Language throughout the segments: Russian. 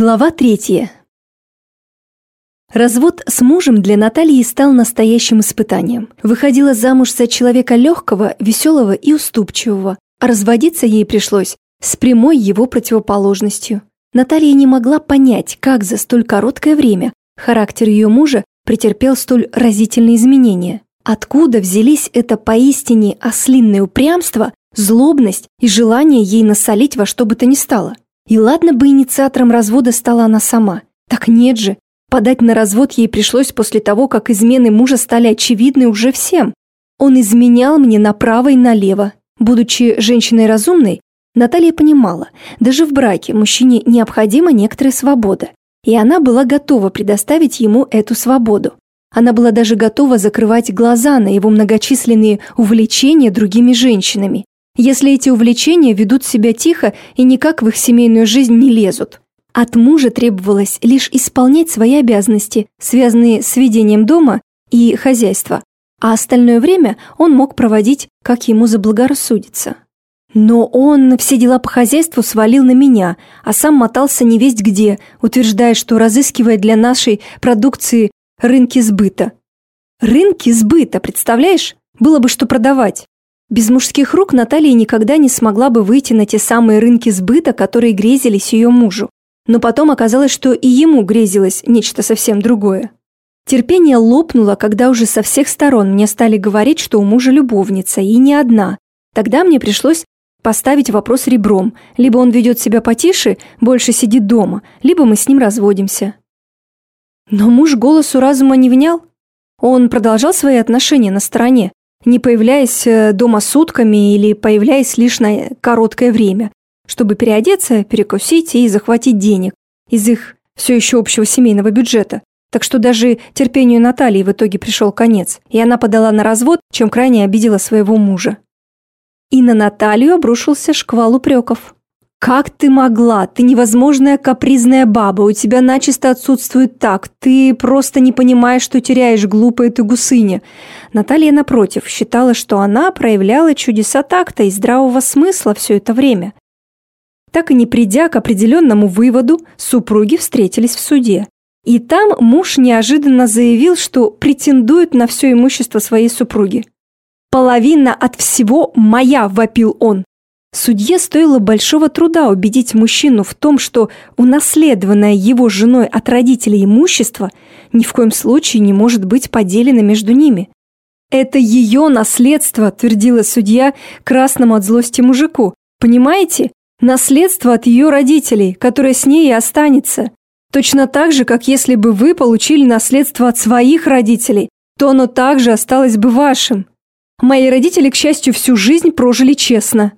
Глава третья. Развод с мужем для Натальи стал настоящим испытанием. Выходила замуж за человека легкого, веселого и уступчивого, а разводиться ей пришлось с прямой его противоположностью. Наталья не могла понять, как за столь короткое время характер ее мужа претерпел столь разительные изменения. Откуда взялись это поистине ослинное упрямство, злобность и желание ей насолить во что бы то ни стало? И ладно бы инициатором развода стала она сама. Так нет же, подать на развод ей пришлось после того, как измены мужа стали очевидны уже всем. Он изменял мне направо и налево. Будучи женщиной разумной, Наталья понимала, даже в браке мужчине необходима некоторая свобода. И она была готова предоставить ему эту свободу. Она была даже готова закрывать глаза на его многочисленные увлечения другими женщинами если эти увлечения ведут себя тихо и никак в их семейную жизнь не лезут. От мужа требовалось лишь исполнять свои обязанности, связанные с ведением дома и хозяйства, а остальное время он мог проводить, как ему заблагорассудится. Но он все дела по хозяйству свалил на меня, а сам мотался не весть где, утверждая, что разыскивает для нашей продукции рынки сбыта. Рынки сбыта, представляешь? Было бы что продавать. Без мужских рук Наталья никогда не смогла бы выйти на те самые рынки сбыта, которые грезились ее мужу. Но потом оказалось, что и ему грезилось нечто совсем другое. Терпение лопнуло, когда уже со всех сторон мне стали говорить, что у мужа любовница, и не одна. Тогда мне пришлось поставить вопрос ребром. Либо он ведет себя потише, больше сидит дома, либо мы с ним разводимся. Но муж голосу разума не внял. Он продолжал свои отношения на стороне, не появляясь э, дома сутками или появляясь лишь на короткое время, чтобы переодеться, перекусить и захватить денег из их все еще общего семейного бюджета. Так что даже терпению Натальи в итоге пришел конец, и она подала на развод, чем крайне обидела своего мужа. И на Наталью обрушился шквал упреков. «Как ты могла? Ты невозможная капризная баба, у тебя начисто отсутствует так, ты просто не понимаешь, что теряешь, глупая ты гусыня». Наталья, напротив, считала, что она проявляла чудеса такта и здравого смысла все это время. Так и не придя к определенному выводу, супруги встретились в суде. И там муж неожиданно заявил, что претендует на все имущество своей супруги. «Половина от всего моя!» – вопил он. Судье стоило большого труда убедить мужчину в том, что унаследованное его женой от родителей имущество ни в коем случае не может быть поделено между ними. «Это ее наследство», – твердила судья красному от злости мужику. «Понимаете? Наследство от ее родителей, которое с ней и останется. Точно так же, как если бы вы получили наследство от своих родителей, то оно также осталось бы вашим. Мои родители, к счастью, всю жизнь прожили честно».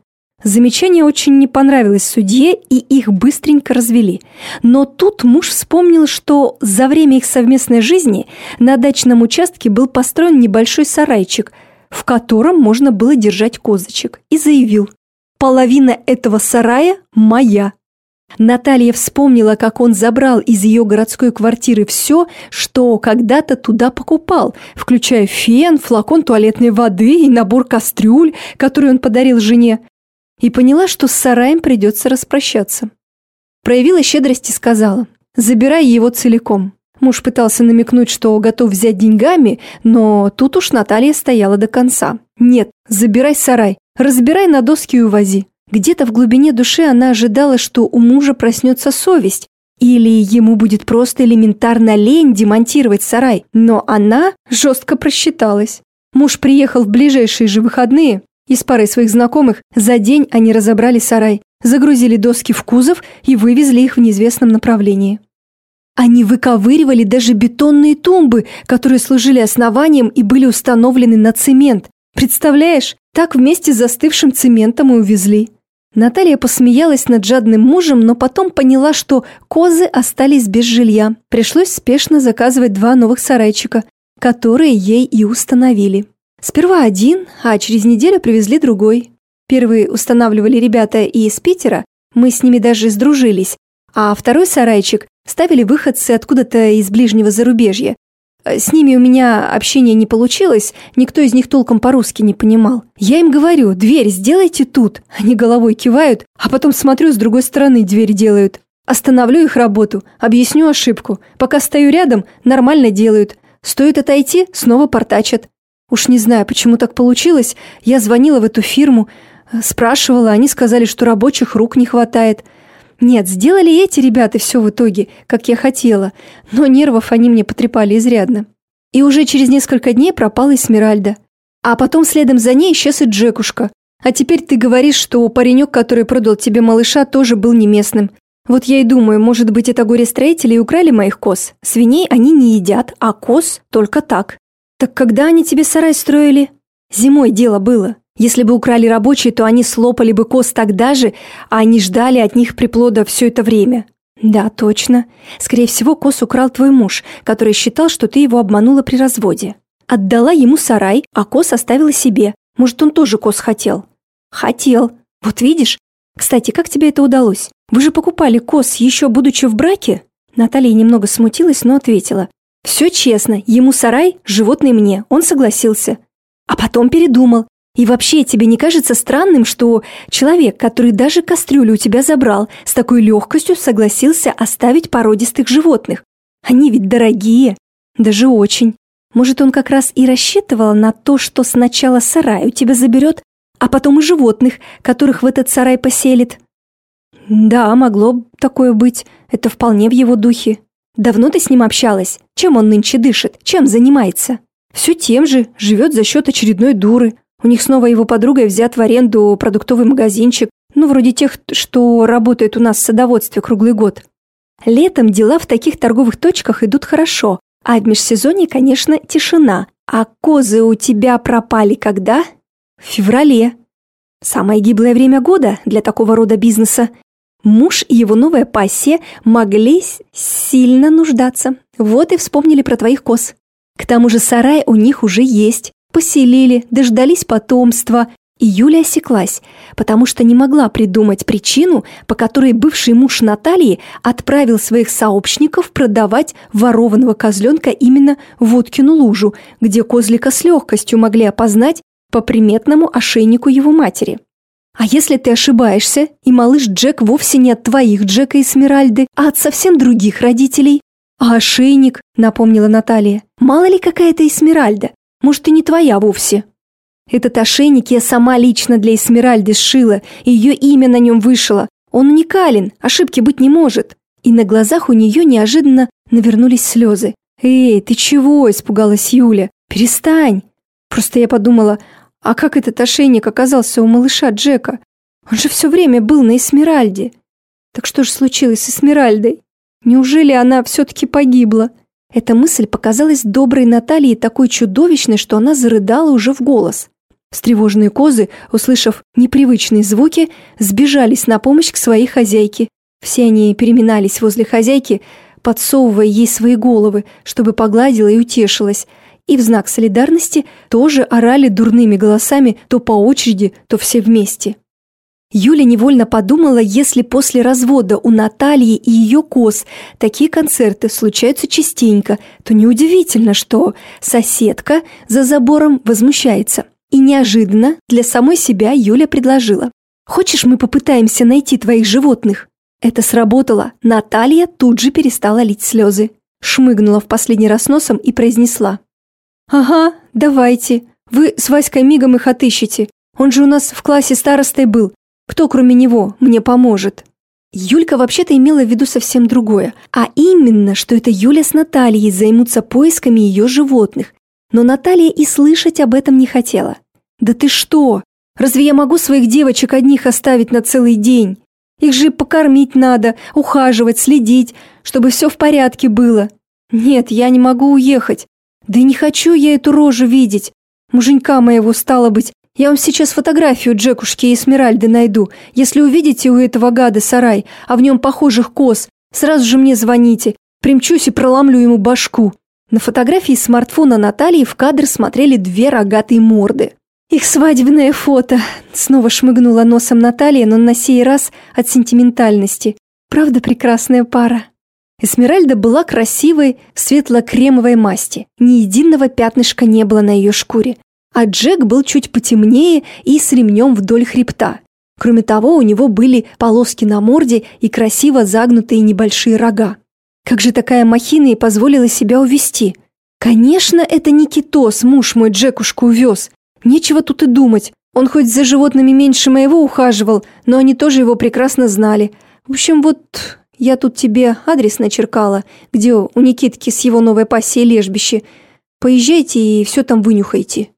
Замечание очень не понравилось судье, и их быстренько развели. Но тут муж вспомнил, что за время их совместной жизни на дачном участке был построен небольшой сарайчик, в котором можно было держать козочек, и заявил «Половина этого сарая моя». Наталья вспомнила, как он забрал из ее городской квартиры все, что когда-то туда покупал, включая фен, флакон туалетной воды и набор кастрюль, который он подарил жене и поняла, что с сараем придется распрощаться. Проявила щедрость и сказала, забирай его целиком. Муж пытался намекнуть, что готов взять деньгами, но тут уж Наталья стояла до конца. Нет, забирай сарай, разбирай на доски и увози. Где-то в глубине души она ожидала, что у мужа проснется совесть, или ему будет просто элементарно лень демонтировать сарай, но она жестко просчиталась. Муж приехал в ближайшие же выходные, и с парой своих знакомых за день они разобрали сарай, загрузили доски в кузов и вывезли их в неизвестном направлении. Они выковыривали даже бетонные тумбы, которые служили основанием и были установлены на цемент. Представляешь, так вместе с застывшим цементом и увезли. Наталья посмеялась над жадным мужем, но потом поняла, что козы остались без жилья. Пришлось спешно заказывать два новых сарайчика, которые ей и установили. Сперва один, а через неделю привезли другой. Первый устанавливали ребята из Питера, мы с ними даже сдружились, а второй сарайчик ставили выходцы откуда-то из ближнего зарубежья. С ними у меня общение не получилось, никто из них толком по-русски не понимал. Я им говорю, дверь сделайте тут. Они головой кивают, а потом смотрю, с другой стороны дверь делают. Остановлю их работу, объясню ошибку. Пока стою рядом, нормально делают. Стоит отойти, снова портачат. Уж не знаю, почему так получилось. Я звонила в эту фирму, спрашивала, они сказали, что рабочих рук не хватает. Нет, сделали эти ребята все в итоге, как я хотела, но нервов они мне потрепали изрядно. И уже через несколько дней пропала Эсмеральда. А потом следом за ней исчез и Джекушка. А теперь ты говоришь, что паренек, который продал тебе малыша, тоже был не местным. Вот я и думаю, может быть, это горе-строители и украли моих коз. Свиней они не едят, а коз только так. Так когда они тебе сарай строили? Зимой дело было. Если бы украли рабочие, то они слопали бы коз тогда же, а они ждали от них приплода все это время. Да, точно. Скорее всего, коз украл твой муж, который считал, что ты его обманула при разводе. Отдала ему сарай, а коз оставила себе. Может, он тоже коз хотел? Хотел. Вот видишь? Кстати, как тебе это удалось? Вы же покупали коз, еще будучи в браке?» Наталья немного смутилась, но ответила. «Все честно, ему сарай, животный мне, он согласился. А потом передумал. И вообще, тебе не кажется странным, что человек, который даже кастрюлю у тебя забрал, с такой легкостью согласился оставить породистых животных? Они ведь дорогие. Даже очень. Может, он как раз и рассчитывал на то, что сначала сарай у тебя заберет, а потом и животных, которых в этот сарай поселит?» «Да, могло такое быть. Это вполне в его духе. Давно ты с ним общалась? Чем он нынче дышит? Чем занимается?» «Все тем же. Живет за счет очередной дуры. У них снова его подругой взят в аренду продуктовый магазинчик, ну, вроде тех, что работает у нас в садоводстве круглый год. Летом дела в таких торговых точках идут хорошо, а в межсезонье, конечно, тишина. А козы у тебя пропали когда? В феврале. Самое гиблое время года для такого рода бизнеса. Муж и его новая пассия могли сильно нуждаться. Вот и вспомнили про твоих коз. К тому же сарай у них уже есть. Поселили, дождались потомства. И Юля осеклась, потому что не могла придумать причину, по которой бывший муж Натальи отправил своих сообщников продавать ворованного козленка именно в Уткину лужу, где козлика с легкостью могли опознать по приметному ошейнику его матери. А если ты ошибаешься, и малыш Джек вовсе не от твоих Джека и Смиральды, а от совсем других родителей? А ошейник, напомнила Наталья, мало ли какая-то Эсмеральда, может и не твоя вовсе. Этот ошейник я сама лично для Эсмеральды сшила, и ее имя на нем вышло. Он уникален, ошибки быть не может. И на глазах у нее неожиданно навернулись слезы. «Эй, ты чего?» – испугалась Юля. «Перестань!» Просто я подумала, а как этот ошейник оказался у малыша Джека? Он же все время был на Эсмеральде. Так что же случилось с Эсмеральдой? Неужели она все-таки погибла? Эта мысль показалась доброй Наталье такой чудовищной, что она зарыдала уже в голос. Встревоженные козы, услышав непривычные звуки, сбежались на помощь к своей хозяйке. Все они переминались возле хозяйки, подсовывая ей свои головы, чтобы погладила и утешилась, и в знак солидарности тоже орали дурными голосами то по очереди, то все вместе. Юля невольно подумала, если после развода у Натальи и ее коз такие концерты случаются частенько, то неудивительно, что соседка за забором возмущается. И неожиданно для самой себя Юля предложила. «Хочешь, мы попытаемся найти твоих животных?» Это сработало. Наталья тут же перестала лить слезы. Шмыгнула в последний раз носом и произнесла. «Ага, давайте. Вы с Васькой мигом их отыщете. Он же у нас в классе старостой был. Кто, кроме него, мне поможет?» Юлька вообще-то имела в виду совсем другое, а именно, что это Юля с Натальей займутся поисками ее животных. Но Наталья и слышать об этом не хотела. «Да ты что? Разве я могу своих девочек одних оставить на целый день? Их же покормить надо, ухаживать, следить, чтобы все в порядке было. Нет, я не могу уехать. Да и не хочу я эту рожу видеть. Муженька моего, стало быть, я вам сейчас фотографию Джекушки и Эсмеральды найду. Если увидите у этого гада сарай, а в нем похожих коз, сразу же мне звоните. Примчусь и проломлю ему башку». На фотографии смартфона Натальи в кадр смотрели две рогатые морды. «Их свадебное фото!» Снова шмыгнула носом Наталья, но на сей раз от сентиментальности. «Правда прекрасная пара?» Эсмеральда была красивой, светло-кремовой масти. Ни единого пятнышка не было на ее шкуре. А Джек был чуть потемнее и с ремнем вдоль хребта. Кроме того, у него были полоски на морде и красиво загнутые небольшие рога. Как же такая махина и позволила себя увести? Конечно, это не китос, муж мой Джекушку увез. Нечего тут и думать. Он хоть за животными меньше моего ухаживал, но они тоже его прекрасно знали. В общем, вот я тут тебе адрес начеркала, где у Никитки с его новой пассией лежбище. Поезжайте и все там вынюхайте».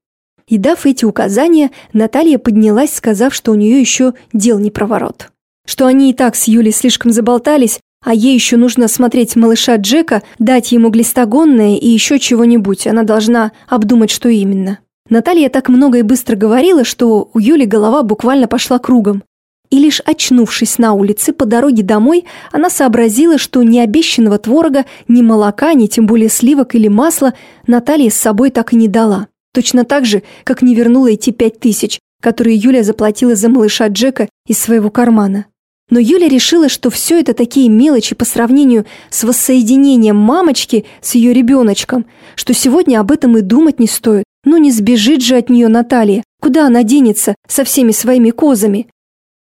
И дав эти указания, Наталья поднялась, сказав, что у нее еще дел не проворот. Что они и так с Юлей слишком заболтались, а ей еще нужно осмотреть малыша Джека, дать ему глистогонное и еще чего-нибудь. Она должна обдумать, что именно. Наталья так много и быстро говорила, что у Юли голова буквально пошла кругом. И лишь очнувшись на улице по дороге домой, она сообразила, что ни обещанного творога, ни молока, ни тем более сливок или масла Наталья с собой так и не дала. Точно так же, как не вернула эти пять тысяч, которые Юля заплатила за малыша Джека из своего кармана. Но Юля решила, что все это такие мелочи по сравнению с воссоединением мамочки с ее ребеночком, что сегодня об этом и думать не стоит. Ну не сбежит же от нее Наталья, куда она денется со всеми своими козами.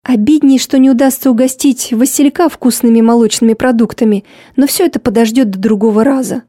Обидней, что не удастся угостить Василька вкусными молочными продуктами, но все это подождет до другого раза.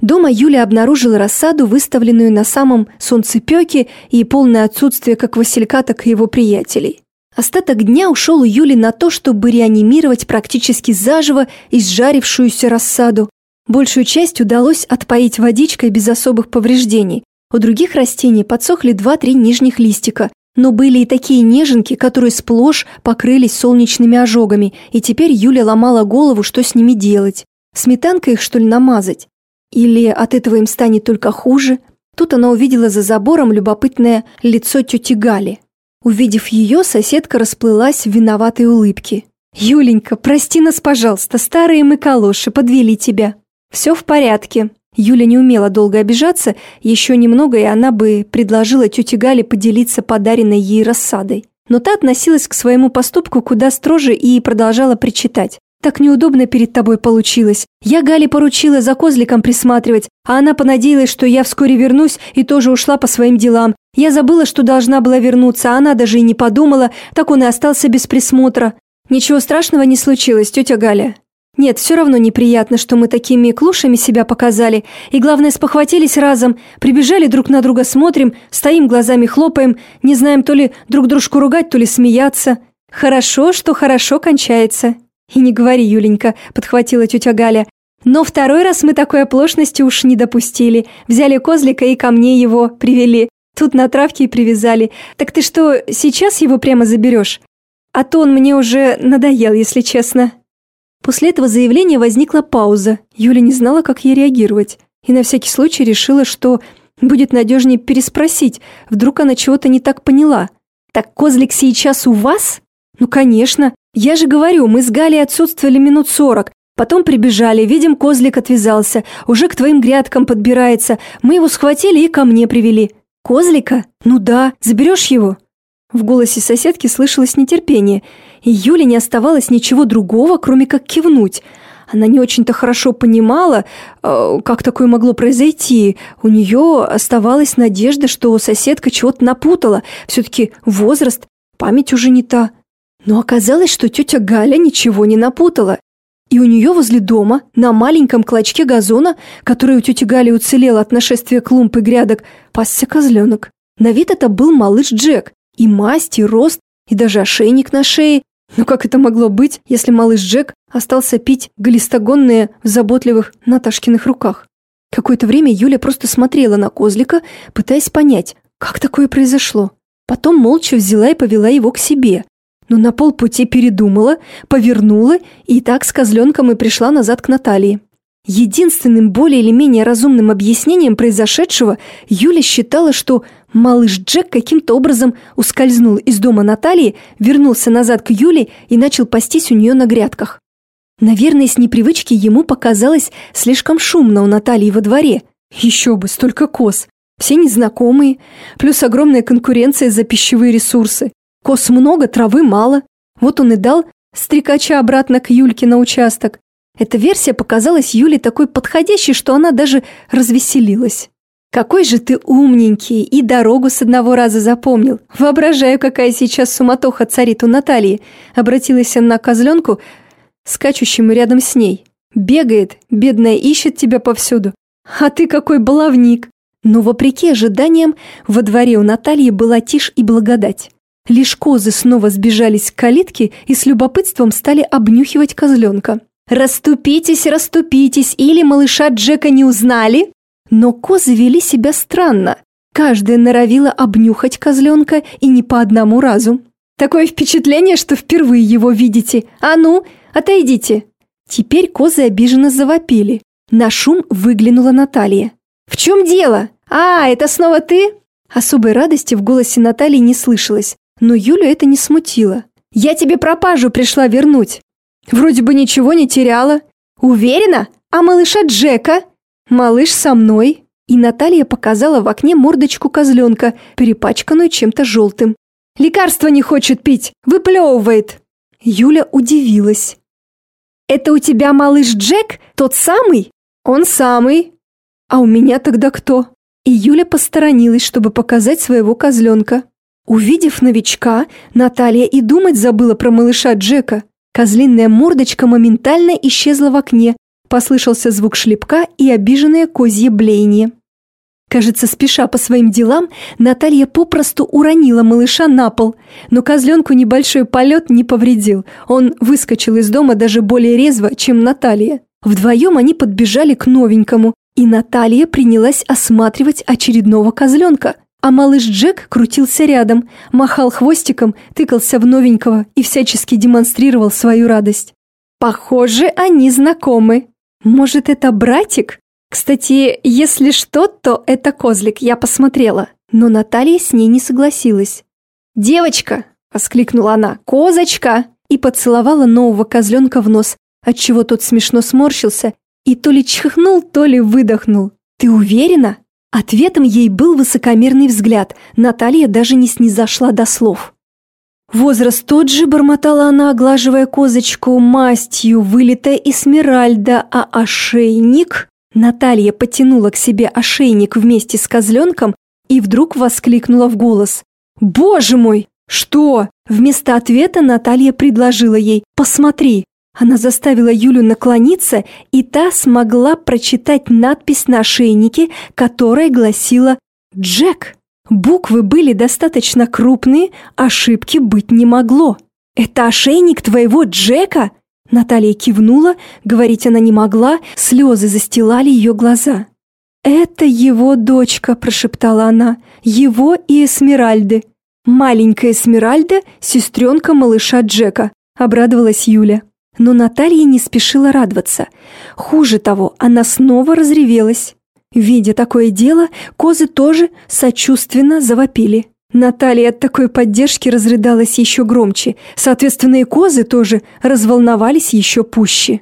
Дома Юля обнаружила рассаду, выставленную на самом солнцепеке и полное отсутствие как Василька, так и его приятелей. Остаток дня ушел у Юли на то, чтобы реанимировать практически заживо изжарившуюся рассаду. Большую часть удалось отпоить водичкой без особых повреждений. У других растений подсохли два-три нижних листика, но были и такие неженки, которые сплошь покрылись солнечными ожогами, и теперь Юля ломала голову, что с ними делать. Сметанкой их, что ли, намазать? Или от этого им станет только хуже? Тут она увидела за забором любопытное лицо тети Гали. Увидев ее, соседка расплылась в виноватой улыбке. «Юленька, прости нас, пожалуйста, старые мы калоши, подвели тебя». «Все в порядке». Юля не умела долго обижаться, еще немного, и она бы предложила тете Гале поделиться подаренной ей рассадой. Но та относилась к своему поступку куда строже и продолжала причитать. «Так неудобно перед тобой получилось. Я Гале поручила за козликом присматривать, а она понадеялась, что я вскоре вернусь и тоже ушла по своим делам. Я забыла, что должна была вернуться, а она даже и не подумала, так он и остался без присмотра. Ничего страшного не случилось, тетя Галя. Нет, все равно неприятно, что мы такими клушами себя показали. И главное, спохватились разом, прибежали друг на друга, смотрим, стоим, глазами хлопаем, не знаем то ли друг дружку ругать, то ли смеяться. Хорошо, что хорошо кончается. И не говори, Юленька, подхватила тетя Галя. Но второй раз мы такой оплошности уж не допустили. Взяли козлика и ко мне его привели. Тут на травке и привязали. Так ты что, сейчас его прямо заберешь? А то он мне уже надоел, если честно». После этого заявления возникла пауза. Юля не знала, как ей реагировать. И на всякий случай решила, что будет надежнее переспросить. Вдруг она чего-то не так поняла. «Так козлик сейчас у вас?» «Ну, конечно. Я же говорю, мы с Галей отсутствовали минут сорок. Потом прибежали, видим, козлик отвязался. Уже к твоим грядкам подбирается. Мы его схватили и ко мне привели. Козлика? Ну да, заберешь его?» В голосе соседки слышалось нетерпение, и Юле не оставалось ничего другого, кроме как кивнуть. Она не очень-то хорошо понимала, э, как такое могло произойти. У нее оставалась надежда, что соседка чего-то напутала. Все-таки возраст, память уже не та. Но оказалось, что тетя Галя ничего не напутала. И у нее возле дома, на маленьком клочке газона, который у тети Гали уцелел от нашествия клумб и грядок, пасся козленок. На вид это был малыш Джек. И масть, и рост, и даже ошейник на шее. Но как это могло быть, если малыш Джек остался пить глистогонные в заботливых Наташкиных руках? Какое-то время Юля просто смотрела на козлика, пытаясь понять, как такое произошло. Потом молча взяла и повела его к себе, но на полпути передумала, повернула и так с козленком и пришла назад к Наталье. Единственным более или менее разумным объяснением произошедшего Юля считала, что малыш Джек каким-то образом ускользнул из дома Натальи, вернулся назад к Юле и начал пастись у нее на грядках. Наверное, с непривычки ему показалось слишком шумно у Натальи во дворе. Еще бы, столько коз. Все незнакомые, плюс огромная конкуренция за пищевые ресурсы. Кос много, травы мало. Вот он и дал стрекача обратно к Юльке на участок. Эта версия показалась Юле такой подходящей, что она даже развеселилась. Какой же ты умненький и дорогу с одного раза запомнил. Воображаю, какая сейчас суматоха царит у Натальи. Обратилась она к козленку, скачущему рядом с ней. Бегает, бедная ищет тебя повсюду. А ты какой баловник. Но вопреки ожиданиям, во дворе у Натальи была тишь и благодать. Лишь козы снова сбежались к калитке и с любопытством стали обнюхивать козленка. «Раступитесь, раступитесь, или малыша Джека не узнали?» Но козы вели себя странно. Каждая норовила обнюхать козленка и не по одному разу. Такое впечатление, что впервые его видите. А ну, отойдите. Теперь козы обиженно завопили. На шум выглянула Наталья. «В чем дело? А, это снова ты?» Особой радости в голосе Натальи не слышалось, но Юлю это не смутило. «Я тебе пропажу пришла вернуть. Вроде бы ничего не теряла. Уверена? А малыша Джека?» «Малыш со мной!» И Наталья показала в окне мордочку козленка, перепачканную чем-то желтым. «Лекарство не хочет пить! Выплевывает!» Юля удивилась. «Это у тебя малыш Джек? Тот самый?» «Он самый!» «А у меня тогда кто?» И Юля посторонилась, чтобы показать своего козленка. Увидев новичка, Наталья и думать забыла про малыша Джека. Козлиная мордочка моментально исчезла в окне, Послышался звук шлепка и обиженное козье блеяние. Кажется, спеша по своим делам, Наталья попросту уронила малыша на пол, но козленку небольшой полет не повредил. Он выскочил из дома даже более резво, чем Наталья. Вдвоем они подбежали к новенькому, и Наталья принялась осматривать очередного козленка. А малыш Джек крутился рядом, махал хвостиком, тыкался в новенького и всячески демонстрировал свою радость. «Похоже, они знакомы», может, это братик? Кстати, если что, то это козлик, я посмотрела. Но Наталья с ней не согласилась. «Девочка!» – воскликнула она. «Козочка!» И поцеловала нового козленка в нос, отчего тот смешно сморщился и то ли чихнул, то ли выдохнул. «Ты уверена?» Ответом ей был высокомерный взгляд. Наталья даже не снизошла до слов. Возраст тот же, бормотала она, оглаживая козочку, мастью, вылитая эсмеральда, а ошейник... Наталья потянула к себе ошейник вместе с козленком и вдруг воскликнула в голос. «Боже мой! Что?» Вместо ответа Наталья предложила ей «Посмотри». Она заставила Юлю наклониться, и та смогла прочитать надпись на ошейнике, которая гласила «Джек». Буквы были достаточно крупные, ошибки быть не могло. «Это ошейник твоего Джека?» Наталья кивнула, говорить она не могла, слезы застилали ее глаза. «Это его дочка», – прошептала она, – «его и Эсмеральды». «Маленькая Эсмеральда – сестренка малыша Джека», – обрадовалась Юля. Но Наталья не спешила радоваться. Хуже того, она снова разревелась. Видя такое дело, козы тоже сочувственно завопили. Наталья от такой поддержки разрыдалась еще громче, соответственно и козы тоже разволновались еще пуще.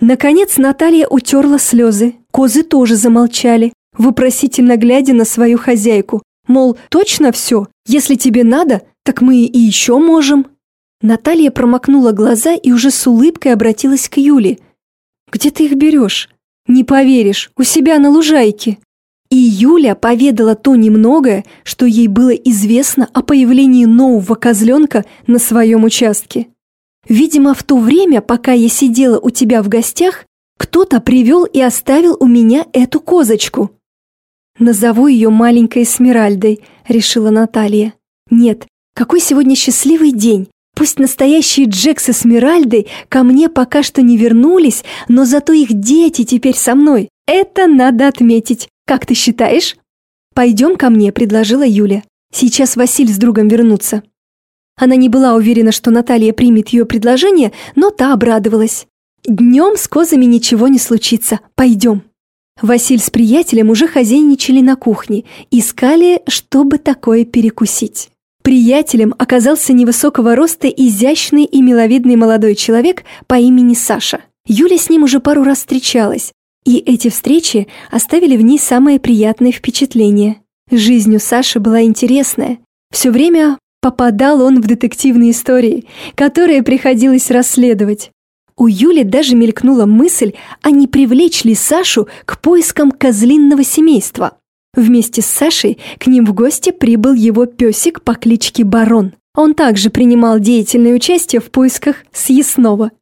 Наконец Наталья утерла слезы, козы тоже замолчали, вопросительно глядя на свою хозяйку, мол, точно все, если тебе надо, так мы и еще можем. Наталья промокнула глаза и уже с улыбкой обратилась к Юле. «Где ты их берешь?» Не поверишь, у себя на лужайке. И Юля поведала то немногое, что ей было известно о появлении нового козленка на своем участке. Видимо, в то время, пока я сидела у тебя в гостях, кто-то привел и оставил у меня эту козочку. Назову ее маленькой Смиральдой, решила Наталья. Нет, какой сегодня счастливый день. Пусть настоящие Джек с Эсмеральдой ко мне пока что не вернулись, но зато их дети теперь со мной. Это надо отметить. Как ты считаешь? «Пойдем ко мне», — предложила Юля. «Сейчас Василь с другом вернутся». Она не была уверена, что Наталья примет ее предложение, но та обрадовалась. «Днем с козами ничего не случится. Пойдем». Василь с приятелем уже хозяйничали на кухне, искали, чтобы такое перекусить. Приятелем оказался невысокого роста изящный и миловидный молодой человек по имени Саша. Юля с ним уже пару раз встречалась, и эти встречи оставили в ней самое приятное впечатление. Жизнь у Саши была интересная. Все время попадал он в детективные истории, которые приходилось расследовать. У Юли даже мелькнула мысль, а не привлечь ли Сашу к поискам козлинного семейства. Вместе с Сашей к ним в гости прибыл его песик по кличке Барон. Он также принимал деятельное участие в поисках съестного.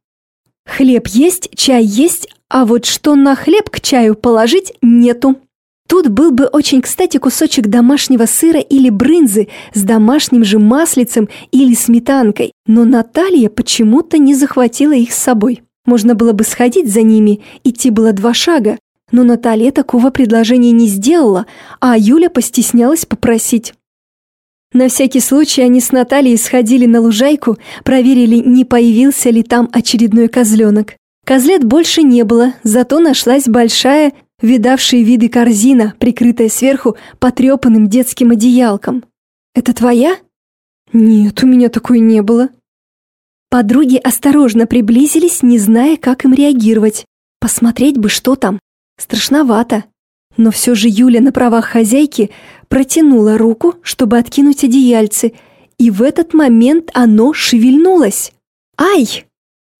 Хлеб есть, чай есть, а вот что на хлеб к чаю положить нету. Тут был бы очень кстати кусочек домашнего сыра или брынзы с домашним же маслицем или сметанкой, но Наталья почему-то не захватила их с собой. Можно было бы сходить за ними, идти было два шага, но Наталья такого предложения не сделала, а Юля постеснялась попросить. На всякий случай они с Натальей сходили на лужайку, проверили, не появился ли там очередной козленок. Козлет больше не было, зато нашлась большая, видавшая виды корзина, прикрытая сверху потрепанным детским одеялком. «Это твоя?» «Нет, у меня такой не было». Подруги осторожно приблизились, не зная, как им реагировать. Посмотреть бы, что там. Страшновато. Но все же Юля на правах хозяйки протянула руку, чтобы откинуть одеяльце, и в этот момент оно шевельнулось. «Ай!»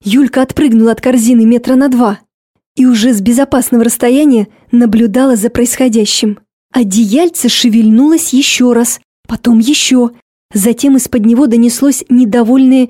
Юлька отпрыгнула от корзины метра на два и уже с безопасного расстояния наблюдала за происходящим. Одеяльце шевельнулось еще раз, потом еще. Затем из-под него донеслось недовольное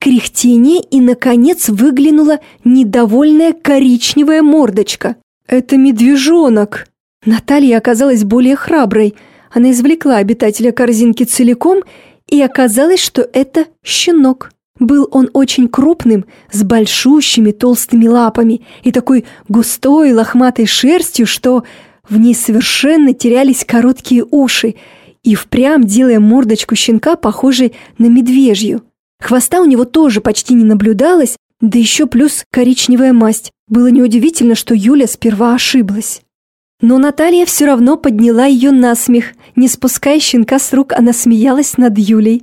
кряхтение и, наконец, выглянула недовольная коричневая мордочка. «Это медвежонок!» Наталья оказалась более храброй. Она извлекла обитателя корзинки целиком, и оказалось, что это щенок. Был он очень крупным, с большущими толстыми лапами и такой густой лохматой шерстью, что в ней совершенно терялись короткие уши, и впрямь делая мордочку щенка похожей на медвежью. Хвоста у него тоже почти не наблюдалось, да еще плюс коричневая масть. Было неудивительно, что Юля сперва ошиблась. Но Наталья все равно подняла ее на смех. Не спуская щенка с рук, она смеялась над Юлей.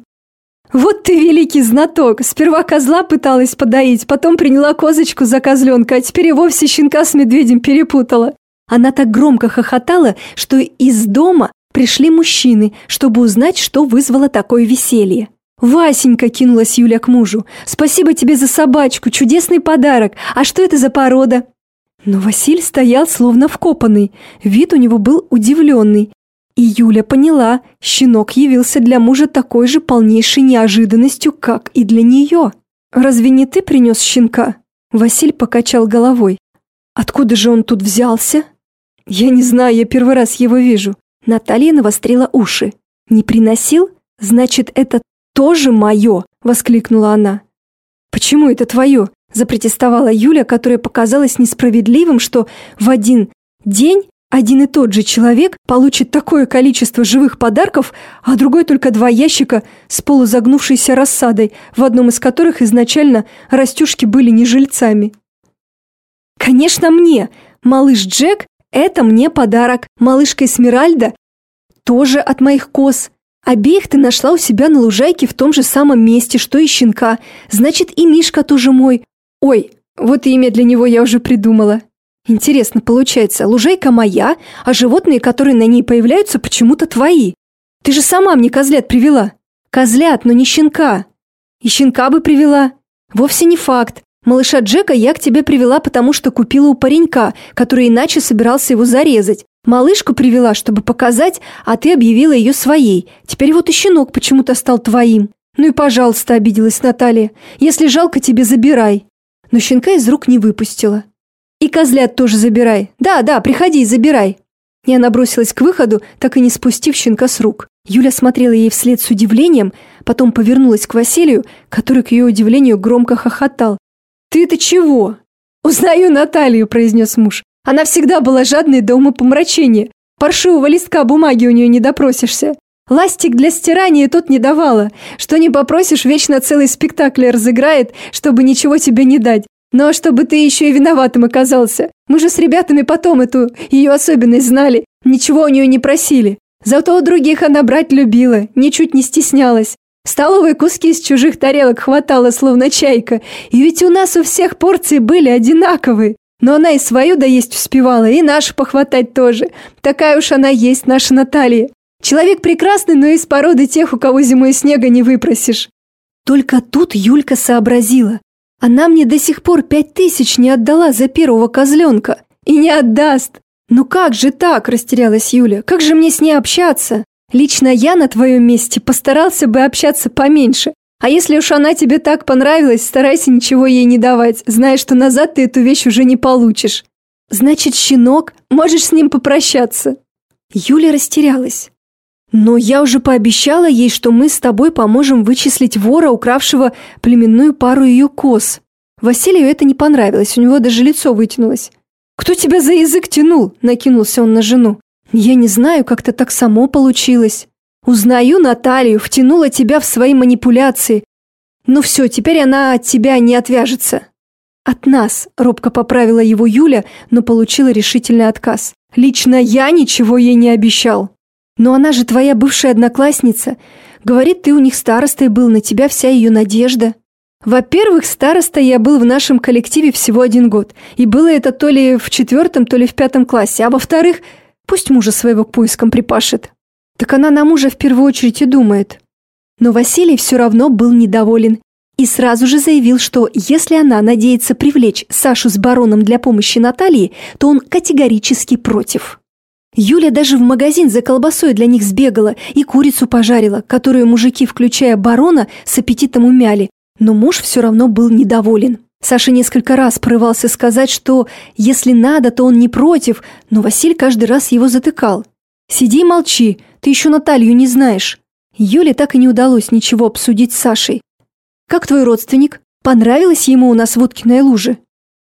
«Вот ты великий знаток! Сперва козла пыталась подоить, потом приняла козочку за козленка, а теперь и вовсе щенка с медведем перепутала». Она так громко хохотала, что из дома пришли мужчины, чтобы узнать, что вызвало такое веселье. «Васенька!» – кинулась Юля к мужу. «Спасибо тебе за собачку, чудесный подарок. А что это за порода?» Но Василь стоял словно вкопанный. Вид у него был удивленный. И Юля поняла, щенок явился для мужа такой же полнейшей неожиданностью, как и для нее. «Разве не ты принес щенка?» Василь покачал головой. «Откуда же он тут взялся?» «Я не знаю, я первый раз его вижу». Наталья навострила уши. «Не приносил? Значит, это тоже мое!» – воскликнула она. «Почему это твое?» – запротестовала Юля, которая показалась несправедливым, что в один день один и тот же человек получит такое количество живых подарков, а другой только два ящика с полузагнувшейся рассадой, в одном из которых изначально растюшки были не жильцами. «Конечно мне! Малыш Джек – это мне подарок. Малышка Эсмеральда – тоже от моих коз. Обеих ты нашла у себя на лужайке в том же самом месте, что и щенка. Значит, и Мишка тоже мой. Ой, вот имя для него я уже придумала. Интересно, получается, лужайка моя, а животные, которые на ней появляются, почему-то твои. Ты же сама мне козлят привела. Козлят, но не щенка. И щенка бы привела. Вовсе не факт. Малыша Джека я к тебе привела, потому что купила у паренька, который иначе собирался его зарезать. Малышку привела, чтобы показать, а ты объявила ее своей. Теперь вот и щенок почему-то стал твоим. Ну и пожалуйста, обиделась Наталья. Если жалко тебе, забирай. Но щенка из рук не выпустила. «И козлят тоже забирай. Да, да, приходи и забирай». И она бросилась к выходу, так и не спустив щенка с рук. Юля смотрела ей вслед с удивлением, потом повернулась к Василию, который, к ее удивлению, громко хохотал. «Ты это чего?» «Узнаю Наталью», – произнес муж. «Она всегда была жадной до умопомрачения. Паршивого листка бумаги у нее не допросишься. Ластик для стирания тот не давала. Что не попросишь, вечно целый спектакль разыграет, чтобы ничего тебе не дать. Но чтобы ты еще и виноватым оказался. Мы же с ребятами потом эту ее особенность знали. Ничего у нее не просили. Зато у других она брать любила, ничуть не стеснялась. Столовые куски из чужих тарелок хватало, словно чайка. И ведь у нас у всех порции были одинаковые. Но она и свою доесть успевала, и нашу похватать тоже. Такая уж она есть, наша Наталья. Человек прекрасный, но из породы тех, у кого зимой снега не выпросишь. Только тут Юлька сообразила. Она мне до сих пор пять тысяч не отдала за первого козленка. И не отдаст. «Ну как же так?» – растерялась Юля. «Как же мне с ней общаться? Лично я на твоем месте постарался бы общаться поменьше. А если уж она тебе так понравилась, старайся ничего ей не давать, зная, что назад ты эту вещь уже не получишь. Значит, щенок, можешь с ним попрощаться». Юля растерялась. «Но я уже пообещала ей, что мы с тобой поможем вычислить вора, укравшего племенную пару ее коз». Василию это не понравилось, у него даже лицо вытянулось. «Кто тебя за язык тянул?» – накинулся он на жену. «Я не знаю, как-то так само получилось. Узнаю Наталью, втянула тебя в свои манипуляции. Ну все, теперь она от тебя не отвяжется». «От нас», – робко поправила его Юля, но получила решительный отказ. «Лично я ничего ей не обещал». «Но она же твоя бывшая одноклассница. Говорит, ты у них старостой был, на тебя вся ее надежда». Во-первых, староста я был в нашем коллективе всего один год, и было это то ли в четвертом, то ли в пятом классе, а во-вторых, пусть мужа своего к поискам припашет. Так она на мужа в первую очередь и думает. Но Василий все равно был недоволен и сразу же заявил, что если она надеется привлечь Сашу с бароном для помощи Натальи, то он категорически против. Юля даже в магазин за колбасой для них сбегала и курицу пожарила, которую мужики, включая барона, с аппетитом умяли, но муж все равно был недоволен. Саша несколько раз порывался сказать, что если надо, то он не против, но Василь каждый раз его затыкал. «Сиди и молчи, ты еще Наталью не знаешь». Юле так и не удалось ничего обсудить с Сашей. «Как твой родственник? Понравилось ему у нас в Уткиной луже?»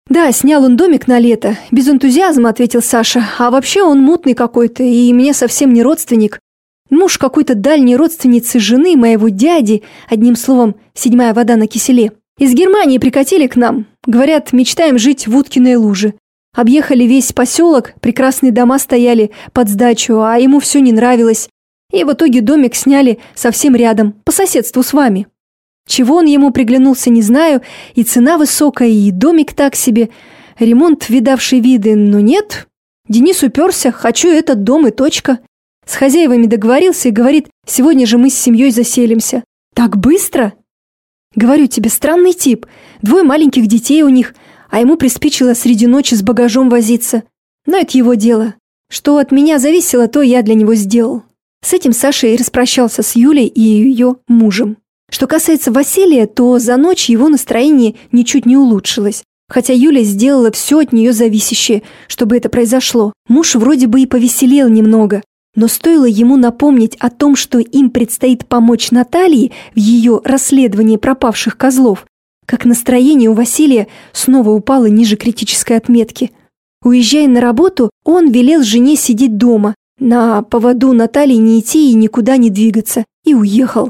«Да, снял он домик на лето. Без энтузиазма», — ответил Саша. «А вообще он мутный какой-то, и мне совсем не родственник. Муж какой-то дальней родственницы жены моего дяди, одним словом, седьмая вода на киселе. Из Германии прикатили к нам. Говорят, мечтаем жить в Уткиной луже. Объехали весь поселок, прекрасные дома стояли под сдачу, а ему все не нравилось. И в итоге домик сняли совсем рядом, по соседству с вами. Чего он ему приглянулся, не знаю, и цена высокая, и домик так себе. Ремонт, видавший виды, но нет. Денис уперся, хочу этот дом и точка. С хозяевами договорился и говорит, сегодня же мы с семьей заселимся. Так быстро? Говорю тебе, странный тип. Двое маленьких детей у них, а ему приспичило среди ночи с багажом возиться. Но это его дело. Что от меня зависело, то я для него сделал. С этим Саша и распрощался с Юлей и ее мужем. Что касается Василия, то за ночь его настроение ничуть не улучшилось. Хотя Юля сделала все от нее зависящее, чтобы это произошло. Муж вроде бы и повеселел немного, но стоило ему напомнить о том, что им предстоит помочь Наталье в ее расследовании пропавших козлов, как настроение у Василия снова упало ниже критической отметки. Уезжая на работу, он велел жене сидеть дома, на поводу Натальи не идти и никуда не двигаться, и уехал.